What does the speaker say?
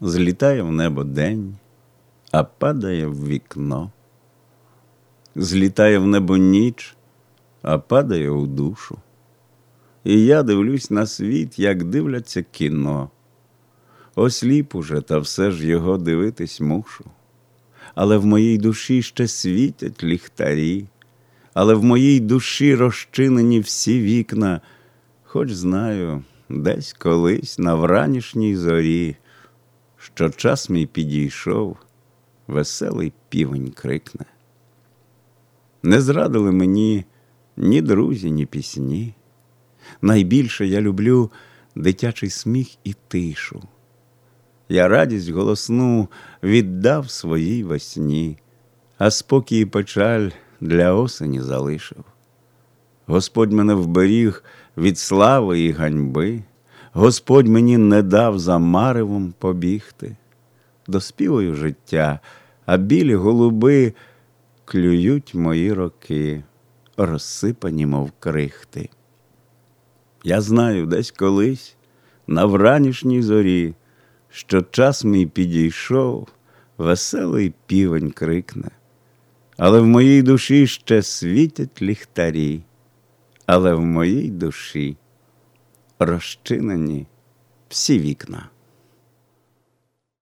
Злітає в небо день, а падає в вікно. Злітає в небо ніч, а падає у душу. І я дивлюсь на світ, як дивляться кіно. Осліп уже, та все ж його дивитись мушу. Але в моїй душі ще світять ліхтарі, але в моїй душі розчинені всі вікна, хоч знаю, десь колись на вранішній зорі, що час мій підійшов, веселий півень крикне. Не зрадили мені ні друзі, ні пісні. Найбільше я люблю дитячий сміх і тишу. Я радість голосну віддав своїй весні, а спокій і печаль для осені залишив. Господь мене вберіг від слави і ганьби, Господь мені не дав за маревом побігти. Доспіваю життя, а білі голуби клюють мої роки, розсипані, мов крихти. Я знаю десь колись, на вранішній зорі, що час мій підійшов, веселий півень крикне. Але в моїй душі ще світять ліхтарі, але в моїй душі розчинені всі вікна.